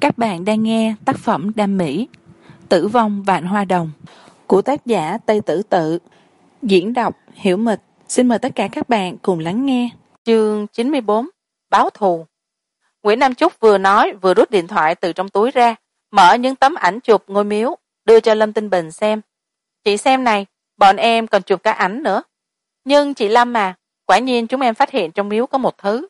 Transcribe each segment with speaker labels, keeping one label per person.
Speaker 1: các bạn đang nghe tác phẩm đam mỹ, tử vong vạn hoa đồng, của tác giả tây tử tự. Diễn đọc hiểu mịch. Xin mời tất cả các bạn cùng lắng nghe. Chương chín mươi bốn, báo thù. Nguyễn nam trúc vừa nói, vừa rút điện thoại từ trong túi ra, mở những tấm ảnh chụp ngôi miếu, đưa cho lâm tinh bình xem. Chị xem này, bọn em còn chụp cả ảnh nữa. Nhưng chị lâm mà, quả nhiên chúng em phát hiện trong miếu có một thứ.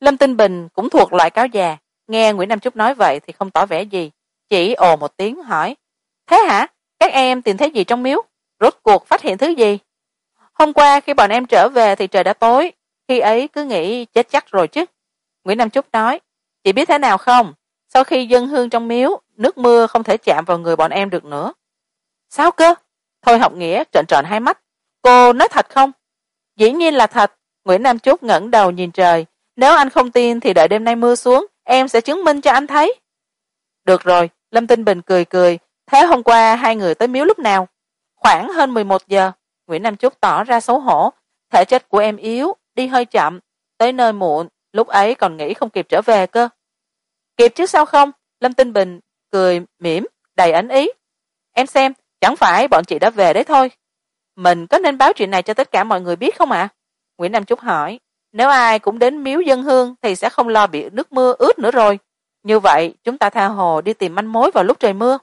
Speaker 1: Lâm tinh bình cũng thuộc loại cáo già nghe nguyễn nam trúc nói vậy thì không tỏ vẻ gì, chỉ ồ một tiếng hỏi, thế hả? Các em tìm thấy gì trong miếu? Rốt cuộc phát hiện thứ gì? Hôm qua khi bọn em trở về thì trời đã tối, khi ấy cứ nghĩ chết chắc rồi chứ. Nguyễn nam trúc nói, chị biết thế nào không? Sau khi dân hương trong miếu, nước mưa không thể chạm vào người bọn em được nữa. Sao cơ? Thôi học nghĩa trợn trợn hai mắt, cô nói thật không? Dĩ nhiên là thật. Nguyễn nam trúc ngẩng đầu nhìn trời, nếu anh không tin thì đợi đêm nay mưa xuống em sẽ chứng minh cho anh thấy. Được rồi, lâm tinh bình cười cười. Thế hôm qua hai người tới miếu lúc nào? Khoảng hơn mười một giờ. Nguyễn nam trúc tỏ ra xấu hổ. Thể chất của em yếu, đi hơi chậm. Tới nơi muộn, lúc ấy còn nghĩ không kịp trở về cơ. Kịp chứ sao không? Lâm tinh bình cười mỉm, đầy ẩn ý. Em xem, chẳng phải bọn chị đã về đấy thôi. Mình có nên báo chuyện này cho tất cả mọi người biết không ạ? À? nguyễn nam trúc hỏi nếu ai cũng đến miếu dân hương thì sẽ không lo bị nước mưa ướt nữa rồi. Như vậy, chúng ta tha hồ đi tìm manh mối vào lúc trời mưa.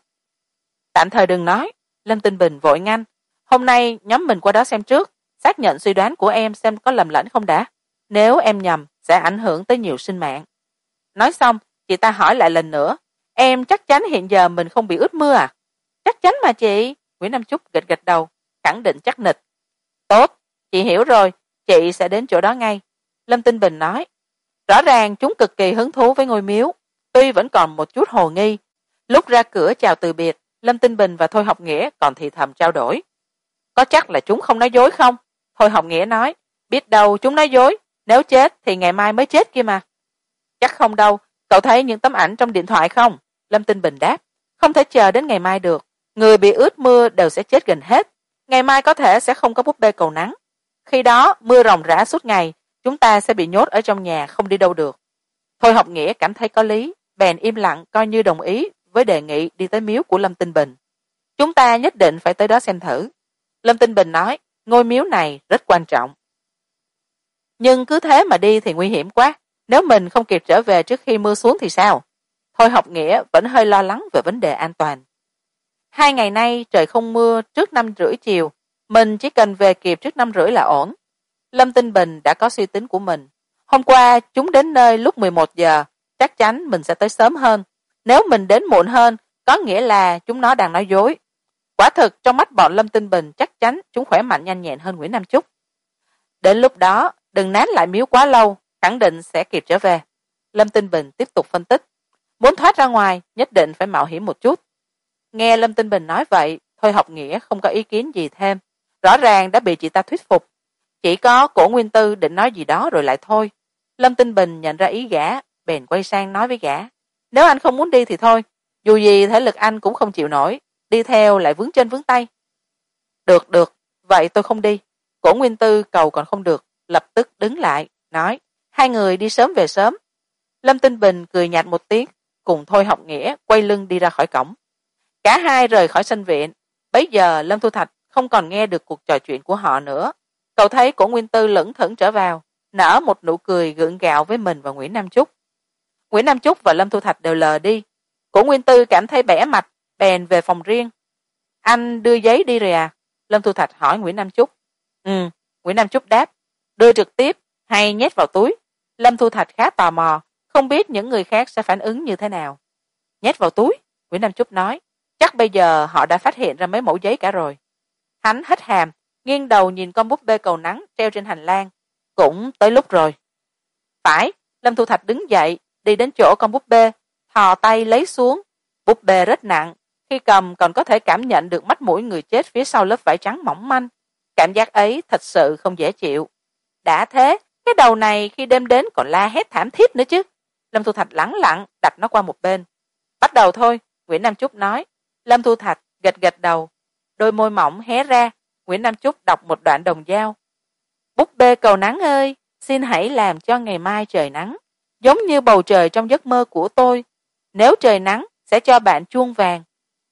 Speaker 1: Tạm thời đừng nói, lâm tinh bình vội ngăn. Hôm nay, nhóm mình qua đó xem trước, xác nhận suy đoán của em xem có lầm lẫn không đã. Nếu em nhầm, sẽ ảnh hưởng tới nhiều sinh mạng. Nói xong, chị ta hỏi lại lần nữa. Em chắc chắn hiện giờ mình không bị ướt mưa à? Chắc chắn mà chị. Nguyễn nam trúc gật gật đầu, khẳng định chắc nịch. Tốt, chị hiểu rồi. Chị sẽ đến chỗ đó ngay lâm tinh bình nói, rõ ràng chúng cực kỳ hứng thú với ngôi miếu, tuy vẫn còn một chút hồ nghi. Lúc ra cửa chào từ biệt, lâm tinh bình và thôi học nghĩa còn thì thầm trao đổi. Có chắc là chúng không nói dối không? Thôi học nghĩa nói, biết đâu chúng nói dối, nếu chết thì ngày mai mới chết kia mà. Chắc không đâu, cậu thấy những tấm ảnh trong điện thoại không? Lâm tinh bình đáp, không thể chờ đến ngày mai được, người bị ướt mưa đều sẽ chết gần hết, ngày mai có thể sẽ không có búp bê cầu nắng. Khi đó, mưa ròng rã suốt ngày chúng ta sẽ bị nhốt ở trong nhà, không đi đâu được. Thôi học nghĩa cảm thấy có lý, bèn im lặng coi như đồng ý với đề nghị đi tới miếu của lâm tinh bình. Chúng ta nhất định phải tới đó xem thử. Lâm tinh bình nói, ngôi miếu này rất quan trọng. Nhưng cứ thế mà đi thì nguy hiểm quá. Nếu mình không kịp trở về trước khi mưa xuống thì sao? Thôi học nghĩa vẫn hơi lo lắng về vấn đề an toàn. Hai ngày nay trời không mưa trước năm rưỡi chiều. Mình chỉ cần về kịp trước năm rưỡi là ổn lâm tinh bình đã có suy tính của mình. Hôm qua, chúng đến nơi lúc mười một giờ, chắc chắn mình sẽ tới sớm hơn. Nếu mình đến muộn hơn, có nghĩa là chúng nó đang nói dối. Quả thực, trong mắt bọn lâm tinh bình chắc chắn chúng khỏe mạnh nhanh nhẹn hơn nguyễn nam trúc đến lúc đó, đừng nán lại miếu quá lâu, khẳng định sẽ kịp trở về. Lâm tinh bình tiếp tục phân tích. Muốn thoát ra ngoài, nhất định phải mạo hiểm một chút. Nghe lâm tinh bình nói vậy, thôi học nghĩa không có ý kiến gì thêm. Rõ ràng đã bị chị ta thuyết phục chỉ có cổ nguyên tư định nói gì đó rồi lại thôi. Lâm tinh bình nhận ra ý gã, bèn quay sang nói với gã. Nếu anh không muốn đi thì thôi, dù gì thể lực anh cũng không chịu nổi, đi theo lại vướng chân vướng tay. Được được, vậy tôi không đi. Cổ nguyên tư cầu còn không được, lập tức đứng lại, nói, hai người đi sớm về sớm. Lâm tinh bình cười nhạt một tiếng, cùng thôi học nghĩa quay lưng đi ra khỏi cổng. Cả hai rời khỏi sân viện. Bấy giờ lâm thu thạch không còn nghe được cuộc trò chuyện của họ nữa cậu thấy cổ nguyên tư lững thững trở vào, nở một nụ cười gượng gạo với mình và nguyễn nam trúc nguyễn nam trúc và lâm thu thạch đều lờ đi. Cổ nguyên tư cảm thấy bẻ mặt, bèn về phòng riêng. Anh đưa giấy đi rồi à? Lâm thu thạch hỏi nguyễn nam trúc ừ nguyễn nam trúc đáp. Đưa trực tiếp, hay nhét vào túi. Lâm thu thạch khá tò mò, không biết những người khác sẽ phản ứng như thế nào. Nhét vào túi, nguyễn nam trúc nói. Chắc bây giờ họ đã phát hiện ra mấy mẫu giấy cả rồi. Hắn hít hàm nghiêng đầu nhìn con búp bê cầu nắng treo trên hành lang. Cũng tới lúc rồi. Phải, lâm thu thạch đứng dậy, đi đến chỗ con búp bê, thò tay lấy xuống. Búp bê rất nặng, khi cầm còn có thể cảm nhận được mắt mũi người chết phía sau lớp vải trắng mỏng manh. Cảm giác ấy thật sự không dễ chịu. Đã thế, cái đầu này khi đêm đến còn la hét thảm thiết nữa chứ. Lâm thu thạch lẳng lặng đặt nó qua một bên. Bắt đầu thôi, nguyễn nam trúc nói. Lâm thu thạch gật gật đầu, đôi môi mỏng hé ra nguyễn nam chúc đọc một đoạn đồng dao búp bê cầu nắng ơi, xin hãy làm cho ngày mai trời nắng. Giống như bầu trời trong giấc mơ của tôi, nếu trời nắng sẽ cho bạn chuông vàng.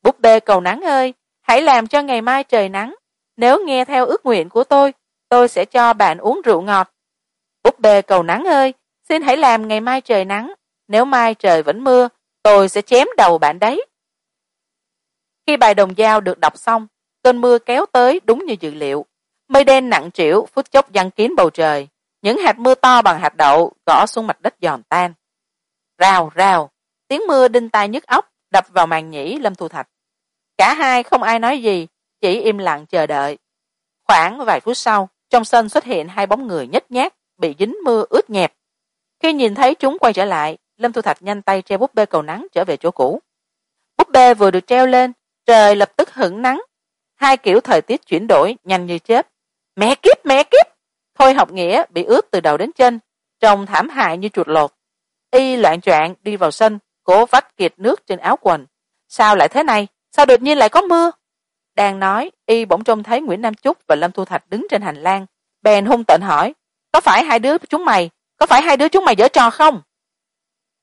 Speaker 1: Búp bê cầu nắng ơi, hãy làm cho ngày mai trời nắng. Nếu nghe theo ước nguyện của tôi tôi sẽ cho bạn uống rượu ngọt. Búp bê cầu nắng ơi, xin hãy làm ngày mai trời nắng. Nếu mai trời vẫn mưa, tôi sẽ chém đầu bạn đấy. Khi bài đồng dao được đọc xong cơn mưa kéo tới đúng như dự liệu. Mây đen nặng trĩu, phút chốc giăng kín bầu trời. Những hạt mưa to bằng hạt đậu gõ xuống mặt đất giòn tan. Rào rào, tiếng mưa đinh tai nhức óc đập vào màn nhĩ lâm thu thạch. Cả hai không ai nói gì, chỉ im lặng chờ đợi. Khoảng vài phút sau, trong sân xuất hiện hai bóng người nhếch nhác, bị dính mưa ướt nhẹp. Khi nhìn thấy chúng quay trở lại, lâm thu thạch nhanh tay treo búp bê cầu nắng trở về chỗ cũ. Búp bê vừa được treo lên, trời lập tức hửng nắng hai kiểu thời tiết chuyển đổi nhanh như chớp. Mẹ kiếp mẹ kiếp. Thôi học nghĩa bị ướt từ đầu đến chân trông thảm hại như chuột lột. Y loạn choạng đi vào sân, cố vắt kiệt nước trên áo quần. Sao lại thế này? Sao đột nhiên lại có mưa? Đang nói, y bỗng trông thấy nguyễn nam trúc và lâm thu thạch đứng trên hành lang. Bèn hung tợn hỏi, có phải hai đứa chúng mày, có phải hai đứa chúng mày dở trò không?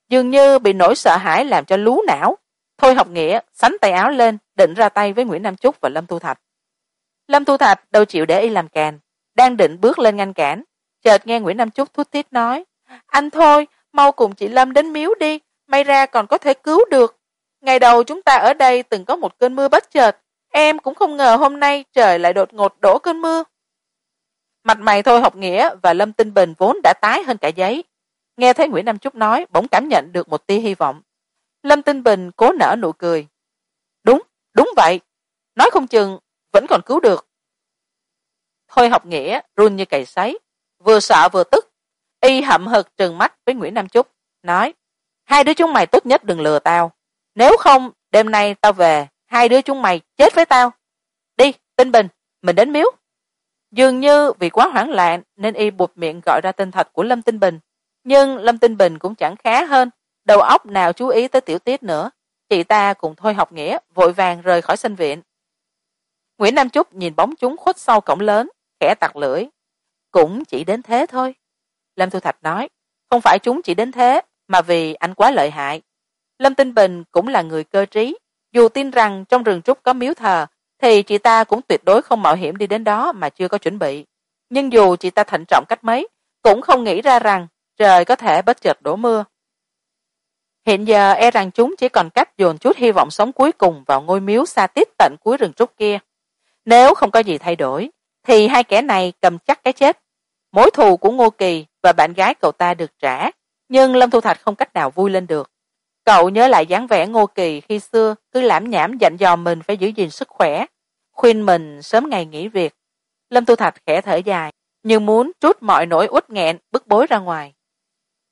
Speaker 1: Dường như bị nỗi sợ hãi làm cho lú não thôi học nghĩa, sánh tay áo lên, định ra tay với nguyễn nam trúc và lâm thu thạch. Lâm thu thạch đâu chịu để y làm càn đang định bước lên ngăn cản. Chợt nghe nguyễn nam trúc thút thít nói, anh thôi, mau cùng chị lâm đến miếu đi, may ra còn có thể cứu được. Ngày đầu chúng ta ở đây từng có một cơn mưa bất chợt, em cũng không ngờ hôm nay trời lại đột ngột đổ cơn mưa. Mặt mày thôi học nghĩa và lâm tinh bình vốn đã tái hơn cả giấy. Nghe thấy nguyễn nam trúc nói, bỗng cảm nhận được một tia hy vọng lâm tinh bình cố nở nụ cười. Đúng đúng vậy. Nói không chừng, vẫn còn cứu được. Thôi học nghĩa, run như cày sấy. Vừa sợ vừa tức. Y hậm hực trừng mắt với nguyễn nam trúc nói, hai đứa chúng mày tốt nhất đừng lừa tao. Nếu không, đêm nay tao về, hai đứa chúng mày chết với tao. Đi, tinh bình, mình đến miếu. Dường như vì quá hoảng loạn nên y buộc miệng gọi ra tên thật của lâm tinh bình. Nhưng lâm tinh bình cũng chẳng khá hơn đầu óc nào chú ý tới tiểu tiết nữa. Chị ta cùng thôi học nghĩa vội vàng rời khỏi sinh viện. Nguyễn nam trúc nhìn bóng chúng khuất sau cổng lớn, khẽ tặc lưỡi. Cũng chỉ đến thế thôi. Lâm thu thạch nói, không phải chúng chỉ đến thế, mà vì anh quá lợi hại. Lâm tinh bình cũng là người cơ trí. Dù tin rằng trong rừng trúc có miếu thờ, thì chị ta cũng tuyệt đối không mạo hiểm đi đến đó mà chưa có chuẩn bị. Nhưng dù chị ta thận trọng cách mấy, cũng không nghĩ ra rằng trời có thể bất chợt đổ mưa hiện giờ e rằng chúng chỉ còn cách dồn chút hy vọng sống cuối cùng vào ngôi miếu xa tít tận cuối rừng trúc kia. Nếu không có gì thay đổi, thì hai kẻ này cầm chắc cái chết. Mối thù của ngô kỳ và bạn gái cậu ta được trả, nhưng lâm thu thạch không cách nào vui lên được. Cậu nhớ lại dáng vẻ ngô kỳ khi xưa cứ lãm nhảm dặn dò mình phải giữ gìn sức khỏe, khuyên mình sớm ngày nghỉ việc. Lâm thu thạch khẽ thở dài như muốn trút mọi nỗi uất nghẹn bức bối ra ngoài.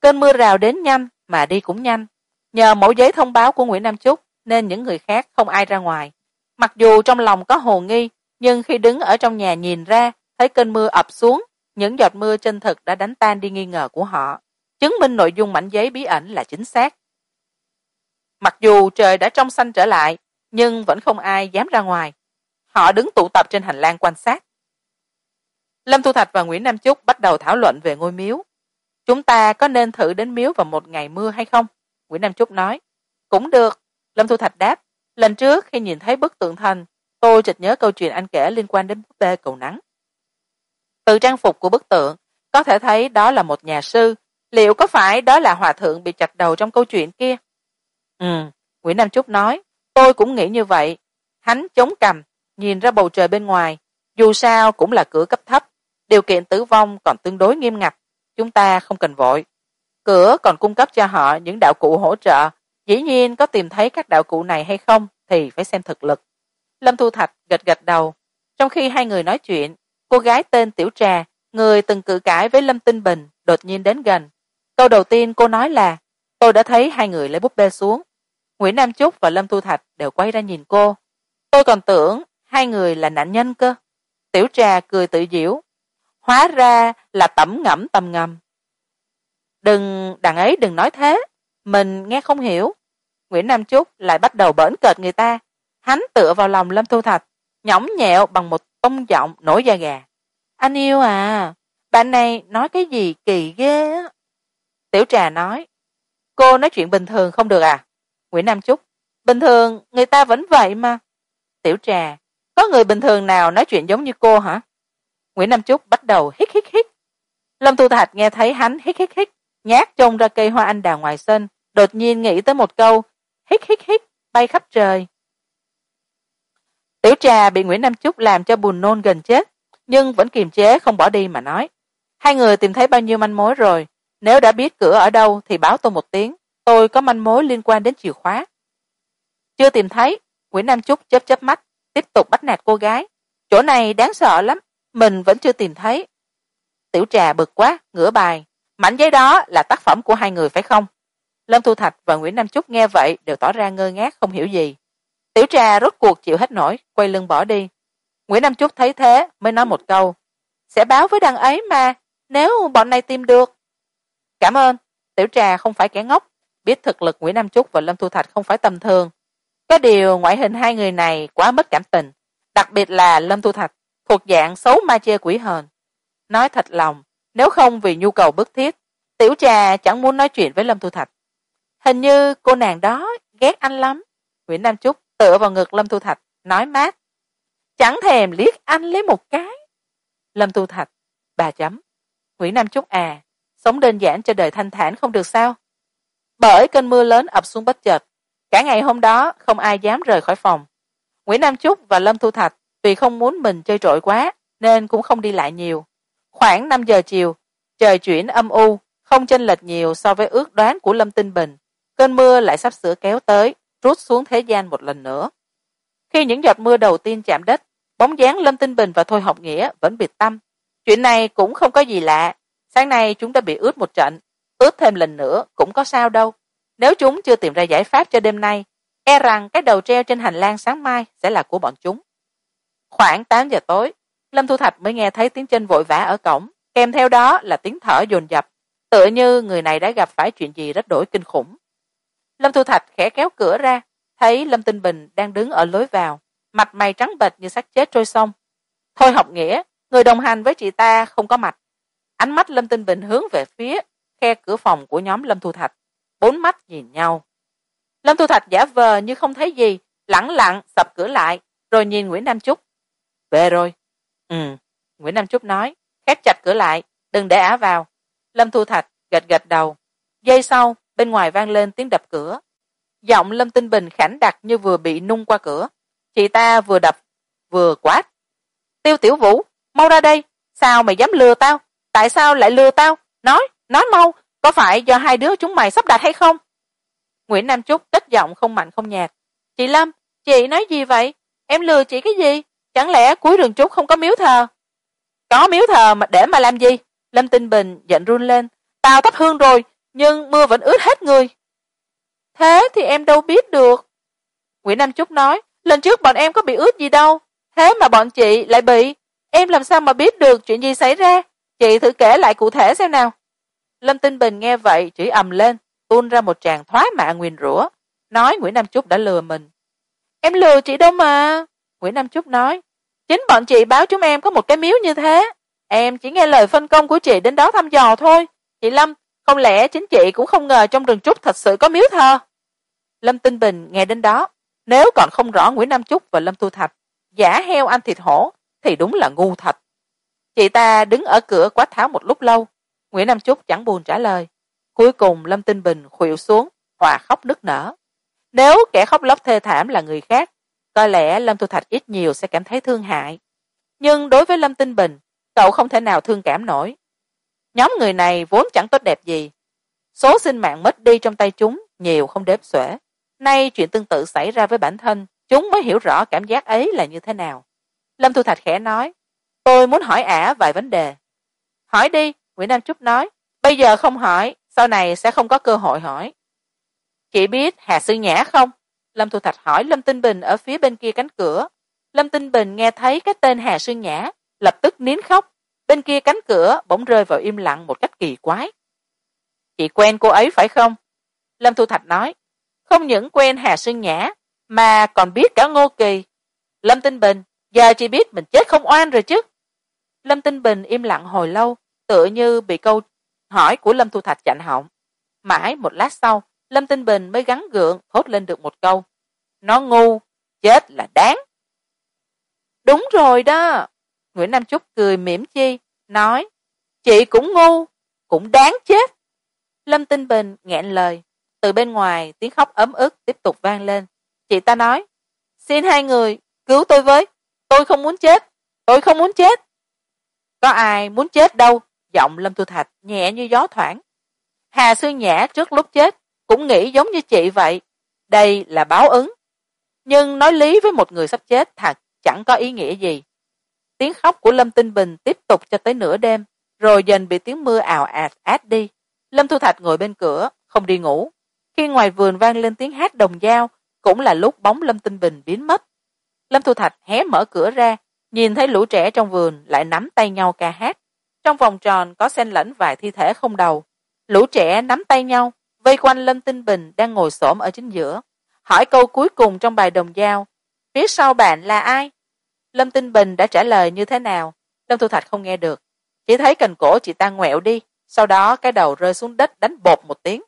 Speaker 1: Cơn mưa rào đến nhanh mà đi cũng nhanh nhờ mẫu giấy thông báo của nguyễn nam Chúc nên những người khác không ai ra ngoài. Mặc dù trong lòng có hồ nghi, nhưng khi đứng ở trong nhà nhìn ra, thấy cơn mưa ập xuống, những giọt mưa chân thực đã đánh tan đi nghi ngờ của họ. Chứng minh nội dung mảnh giấy bí ẩn là chính xác. Mặc dù trời đã trong xanh trở lại, nhưng vẫn không ai dám ra ngoài. Họ đứng tụ tập trên hành lang quan sát. Lâm thu thạch và nguyễn nam chúc bắt đầu thảo luận về ngôi miếu. Chúng ta có nên thử đến miếu vào một ngày mưa hay không? Nguyễn nam chúc nói. Cũng được, lâm thu thạch đáp. Lần trước khi nhìn thấy bức tượng thần tôi chợt nhớ câu chuyện anh kể liên quan đến búp bê cầu nắng. Từ trang phục của bức tượng, có thể thấy đó là một nhà sư. Liệu có phải đó là hòa thượng bị chặt đầu trong câu chuyện kia? Ừ nguyễn nam trúc nói. Tôi cũng nghĩ như vậy. Hắn chống cằm, nhìn ra bầu trời bên ngoài. Dù sao cũng là cửa cấp thấp. Điều kiện tử vong còn tương đối nghiêm ngặt. Chúng ta không cần vội cửa còn cung cấp cho họ những đạo cụ hỗ trợ. Dĩ nhiên có tìm thấy các đạo cụ này hay không thì phải xem thực lực. Lâm thu thạch gật gật đầu. Trong khi hai người nói chuyện, cô gái tên tiểu trà, người từng cự cãi với lâm tinh bình, đột nhiên đến gần. Câu đầu tiên cô nói là, tôi đã thấy hai người lấy búp bê xuống. Nguyễn nam trúc và lâm thu thạch đều quay ra nhìn cô. Tôi còn tưởng hai người là nạn nhân cơ. Tiểu trà cười tự diễu hóa ra là tẩm ngẫm tầm ngầm đừng, đàn ấy đừng nói thế. Mình nghe không hiểu. Nguyễn nam trúc lại bắt đầu bỡn cợt người ta. Hắn tựa vào lòng lâm thu thạch, nhõng nhẹo bằng một tông giọng nổi da gà. Anh yêu à bạn này nói cái gì kỳ ghê á? Tiểu trà nói, cô nói chuyện bình thường không được à? Nguyễn nam trúc bình thường người ta vẫn vậy mà. Tiểu trà, có người bình thường nào nói chuyện giống như cô hả? Nguyễn nam trúc bắt đầu hít hít hít. Lâm thu thạch nghe thấy hắn hít hít hít nhát trông ra cây hoa anh đào ngoài sân, đột nhiên nghĩ tới một câu, hít hít hít, bay khắp trời. Tiểu trà bị nguyễn nam trúc làm cho buồn nôn gần chết, nhưng vẫn kiềm chế không bỏ đi mà nói, hai người tìm thấy bao nhiêu manh mối rồi, nếu đã biết cửa ở đâu thì báo tôi một tiếng, tôi có manh mối liên quan đến chìa khóa. Chưa tìm thấy, nguyễn nam trúc chớp chớp mắt, tiếp tục bắt nạt cô gái, chỗ này đáng sợ lắm, mình vẫn chưa tìm thấy. Tiểu trà bực quá, ngửa bài mảnh giấy đó là tác phẩm của hai người phải không? Lâm thu thạch và nguyễn nam trúc nghe vậy đều tỏ ra ngơ ngác, không hiểu gì. Tiểu trà rốt cuộc chịu hết nổi, quay lưng bỏ đi. Nguyễn nam trúc thấy thế mới nói một câu. Sẽ báo với đằng ấy mà, nếu bọn này tìm được. Cảm ơn, tiểu trà không phải kẻ ngốc. Biết thực lực nguyễn nam trúc và lâm thu thạch không phải tầm thường. Có điều ngoại hình hai người này quá mất cảm tình. Đặc biệt là lâm thu thạch thuộc dạng xấu ma chê quỷ hờn. Nói thật lòng nếu không vì nhu cầu bức thiết, tiểu trà chẳng muốn nói chuyện với lâm thu thạch. Hình như cô nàng đó ghét anh lắm. Nguyễn nam trúc tựa vào ngực lâm thu thạch, nói mát. Chẳng thèm liếc anh lấy một cái. Lâm thu thạch, bà chấm. Nguyễn nam trúc à sống đơn giản cho đời thanh thản không được sao? Bởi cơn mưa lớn ập xuống bất chợt, cả ngày hôm đó không ai dám rời khỏi phòng. Nguyễn nam trúc và lâm thu thạch vì không muốn mình chơi trội quá, nên cũng không đi lại nhiều khoảng năm giờ chiều, trời chuyển âm u, không chênh lệch nhiều so với ước đoán của lâm tinh bình. Cơn mưa lại sắp sửa kéo tới, rút xuống thế gian một lần nữa. Khi những giọt mưa đầu tiên chạm đất, bóng dáng lâm tinh bình và thôi học nghĩa vẫn biệt tâm chuyện này cũng không có gì lạ. Sáng nay chúng đã bị ướt một trận. Ướt thêm lần nữa cũng có sao đâu. Nếu chúng chưa tìm ra giải pháp cho đêm nay e rằng cái đầu treo trên hành lang sáng mai sẽ là của bọn chúng. Khoảng tám giờ tối lâm thu thạch mới nghe thấy tiếng chân vội vã ở cổng, kèm theo đó là tiếng thở dồn dập, tựa như người này đã gặp phải chuyện gì rất đổi kinh khủng. Lâm thu thạch khẽ kéo cửa ra, thấy lâm tinh bình đang đứng ở lối vào, mặt mày trắng bệch như xác chết trôi sông. Thôi học nghĩa, người đồng hành với chị ta không có mặt. Ánh mắt lâm tinh bình hướng về phía khe cửa phòng của nhóm lâm thu thạch, bốn mắt nhìn nhau. Lâm thu thạch giả vờ như không thấy gì, lẳng lặng sập cửa lại, rồi nhìn nguyễn nam trúc về rồi ừ nguyễn nam trúc nói, khép chặt cửa lại, đừng để ả vào. Lâm thu thạch gật gật đầu. Giây sau, bên ngoài vang lên tiếng đập cửa. Giọng lâm tinh bình khảnh đặc như vừa bị nung qua cửa. Chị ta vừa đập, vừa quát. Tiêu tiểu vũ, mau ra đây, sao mày dám lừa tao? Tại sao lại lừa tao? Nói nói mau, có phải do hai đứa chúng mày sắp đặt hay không? Nguyễn nam trúc cất giọng không mạnh không nhạt. Chị lâm, chị nói gì vậy? Em lừa chị cái gì? Chẳng lẽ cuối rừng trúc không có miếu thờ? Có miếu thờ mà để mà làm gì? Lâm tinh bình giận run lên. Tao thắp hương rồi, nhưng mưa vẫn ướt hết người. Thế thì em đâu biết được? Nguyễn nam trúc nói, lần trước bọn em có bị ướt gì đâu. Thế mà bọn chị lại bị. Em làm sao mà biết được chuyện gì xảy ra? Chị thử kể lại cụ thể xem nào. Lâm tinh bình nghe vậy chửi ầm lên, tuôn ra một tràng thoái mạ nguyền rủa. Nói nguyễn nam trúc đã lừa mình. Em lừa chị đâu mà? Nguyễn nam trúc nói chính bọn chị báo chúng em có một cái miếu như thế. Em chỉ nghe lời phân công của chị đến đó thăm dò thôi. Chị lâm, không lẽ chính chị cũng không ngờ trong rừng trúc thật sự có miếu thờ? Lâm tinh bình nghe đến đó. Nếu còn không rõ nguyễn nam trúc và lâm thu thạch, giả heo ăn thịt hổ, thì đúng là ngu thật. Chị ta đứng ở cửa quát tháo một lúc lâu. Nguyễn nam trúc chẳng buồn trả lời. Cuối cùng lâm tinh bình khuỵu xuống, hòa khóc nức nở. Nếu kẻ khóc lóc thê thảm là người khác có lẽ lâm thu thạch ít nhiều sẽ cảm thấy thương hại. Nhưng đối với lâm tinh bình, cậu không thể nào thương cảm nổi. Nhóm người này vốn chẳng tốt đẹp gì. Số sinh mạng mất đi trong tay chúng nhiều không đếm xuể. Nay chuyện tương tự xảy ra với bản thân, chúng mới hiểu rõ cảm giác ấy là như thế nào. Lâm thu thạch khẽ nói, tôi muốn hỏi ả vài vấn đề. Hỏi đi, nguyễn nam trúc nói. Bây giờ không hỏi, sau này sẽ không có cơ hội hỏi. Chị biết hà sư nhã không? Lâm thu thạch hỏi lâm tinh bình ở phía bên kia cánh cửa. Lâm tinh bình nghe thấy cái tên hà Sương nhã, lập tức nín khóc. Bên kia cánh cửa bỗng rơi vào im lặng một cách kỳ quái. Chị quen cô ấy phải không? Lâm thu thạch nói, không những quen hà sương nhã, mà còn biết cả ngô kỳ. Lâm tinh bình, giờ chị biết mình chết không oan rồi chứ? Lâm tinh bình im lặng hồi lâu, tựa như bị câu hỏi của lâm thu thạch chạnh họng. Mãi một lát sau lâm tinh bình mới gắn gượng, thốt lên được một câu. Nó ngu, chết là đáng. Đúng rồi đó. Nguyễn nam trúc cười mỉm chi, nói, chị cũng ngu, cũng đáng chết. Lâm tinh bình nghẹn lời. Từ bên ngoài, tiếng khóc ấm ức tiếp tục vang lên. Chị ta nói, xin hai người cứu tôi với, tôi không muốn chết, tôi không muốn chết. Có ai muốn chết đâu, giọng lâm thu thạch nhẹ như gió thoảng. Hà sư nhã trước lúc chết cũng nghĩ giống như chị vậy, đây là báo ứng. Nhưng nói lý với một người sắp chết thật chẳng có ý nghĩa gì. Tiếng khóc của lâm tinh bình tiếp tục cho tới nửa đêm, rồi dần bị tiếng mưa ào ạt át đi. Lâm thu thạch ngồi bên cửa, không đi ngủ. Khi ngoài vườn vang lên tiếng hát đồng dao, cũng là lúc bóng lâm tinh bình biến mất. Lâm thu thạch hé mở cửa ra, nhìn thấy lũ trẻ trong vườn lại nắm tay nhau ca hát. Trong vòng tròn có xen lẫn vài thi thể không đầu. Lũ trẻ nắm tay nhau vây quanh lâm tinh bình đang ngồi s ở chính giữa. Hỏi câu cuối cùng trong bài đồng dao phía sau bạn là ai? Lâm tinh bình đã trả lời như thế nào? Lâm thu thạch không nghe được. Chỉ thấy cành cổ chị ta ngoẹo đi. Sau đó cái đầu rơi xuống đất đánh bột một tiếng.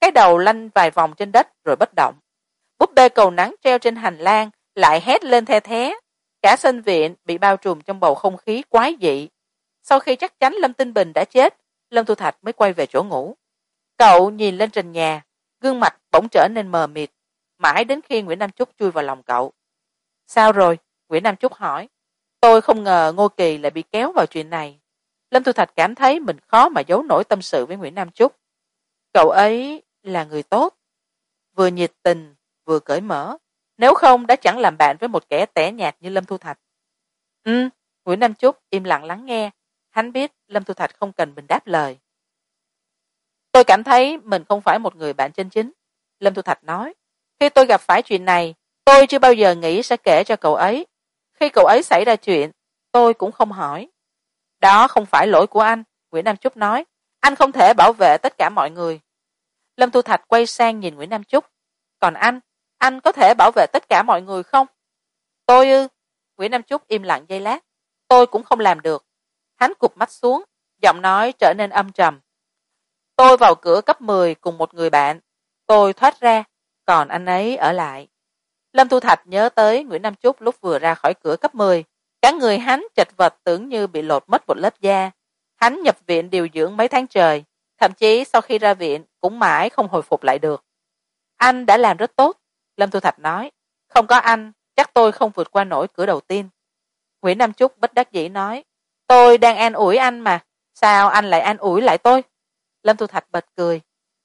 Speaker 1: Cái đầu lanh vài vòng trên đất rồi bất động. Búp bê cầu nắng treo trên hành lang lại hét lên the thé. Cả sân viện bị bao trùm trong bầu không khí quái dị. Sau khi chắc chắn lâm tinh bình đã chết, lâm thu thạch mới quay về chỗ ngủ cậu nhìn lên trần nhà, gương mặt bỗng trở nên mờ mịt, mãi đến khi nguyễn nam trúc chui vào lòng cậu. Sao rồi? Nguyễn nam trúc hỏi. Tôi không ngờ ngô kỳ lại bị kéo vào chuyện này. Lâm thu thạch cảm thấy mình khó mà giấu nổi tâm sự với nguyễn nam trúc cậu ấy là người tốt, vừa nhiệt tình, vừa cởi mở. Nếu không, đã chẳng làm bạn với một kẻ tẻ nhạt như lâm thu thạch. Ừ nguyễn nam trúc im lặng lắng nghe. Hắn biết lâm thu thạch không cần mình đáp lời tôi cảm thấy mình không phải một người bạn chân chính. Lâm thu thạch nói, khi tôi gặp phải chuyện này, tôi chưa bao giờ nghĩ sẽ kể cho cậu ấy. Khi cậu ấy xảy ra chuyện, tôi cũng không hỏi. Đó không phải lỗi của anh, nguyễn nam trúc nói. Anh không thể bảo vệ tất cả mọi người. Lâm thu thạch quay sang nhìn nguyễn nam trúc còn anh anh có thể bảo vệ tất cả mọi người không? Tôi ư? Nguyễn nam trúc im lặng giây lát. Tôi cũng không làm được. Hắn cụp mắt xuống, giọng nói trở nên âm trầm tôi vào cửa cấp mười cùng một người bạn. Tôi thoát ra, còn anh ấy ở lại. Lâm thu thạch nhớ tới nguyễn nam chúc lúc vừa ra khỏi cửa cấp mười. Cả người hắn chật vật tưởng như bị lột mất một lớp da. Hắn nhập viện điều dưỡng mấy tháng trời, thậm chí sau khi ra viện cũng mãi không hồi phục lại được. Anh đã làm rất tốt, lâm thu thạch nói. Không có anh, chắc tôi không vượt qua nổi cửa đầu tiên. Nguyễn nam chúc bất đắc dĩ nói. Tôi đang an ủi anh mà, sao anh lại an ủi lại tôi? Lâm thu thạch bật cười.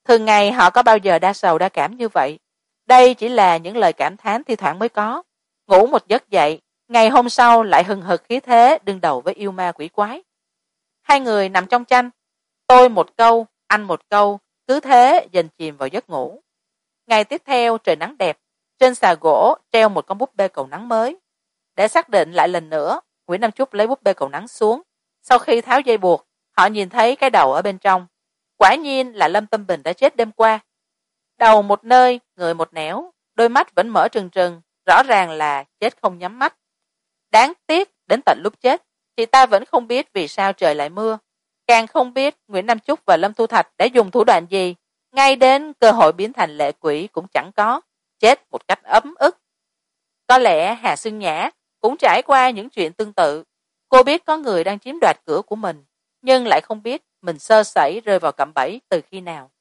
Speaker 1: Thường ngày họ có bao giờ đa sầu đa cảm như vậy? Đây chỉ là những lời cảm thán thi thoảng mới có. Ngủ một giấc dậy, ngày hôm sau lại hừng hực khí thế, đương đầu với yêu ma quỷ quái. Hai người nằm trong tranh tôi một câu, anh một câu, cứ thế dần chìm vào giấc ngủ. Ngày tiếp theo trời nắng đẹp, trên xà gỗ treo một con búp bê cầu nắng mới. Để xác định lại lần nữa, nguyễn nam trúc lấy búp bê cầu nắng xuống. Sau khi tháo dây buộc, họ nhìn thấy cái đầu ở bên trong quả nhiên là lâm tâm bình đã chết đêm qua. Đầu một nơi, người một nẻo, đôi mắt vẫn mở trừng trừng, rõ ràng là chết không nhắm mắt. Đáng tiếc đến tận lúc chết, chị ta vẫn không biết vì sao trời lại mưa. Càng không biết nguyễn nam trúc và lâm thu thạch đã dùng thủ đoạn gì, ngay đến cơ hội biến thành lệ quỷ cũng chẳng có, chết một cách ấm ức. Có lẽ hà Sương nhã cũng trải qua những chuyện tương tự. Cô biết có người đang chiếm đoạt cửa của mình, nhưng lại không biết mình sơ sẩy rơi vào cạm bẫy từ khi nào.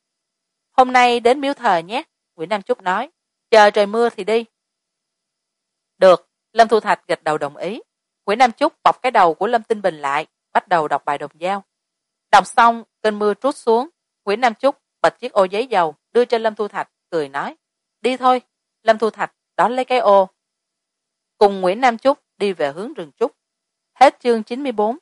Speaker 1: Hôm nay đến miếu thờ nhé, nguyễn nam trúc nói. Chờ trời mưa thì đi. Được, lâm thu thạch gật đầu đồng ý. Nguyễn nam trúc bọc cái đầu của lâm tinh bình lại, bắt đầu đọc bài đồng dao đọc xong, cơn mưa trút xuống, nguyễn nam trúc bật chiếc ô giấy dầu đưa cho lâm thu thạch, cười nói. Đi thôi, lâm thu thạch, đón lấy cái ô. Cùng nguyễn nam trúc đi về hướng rừng trúc. Hết chương chín mươi bốn.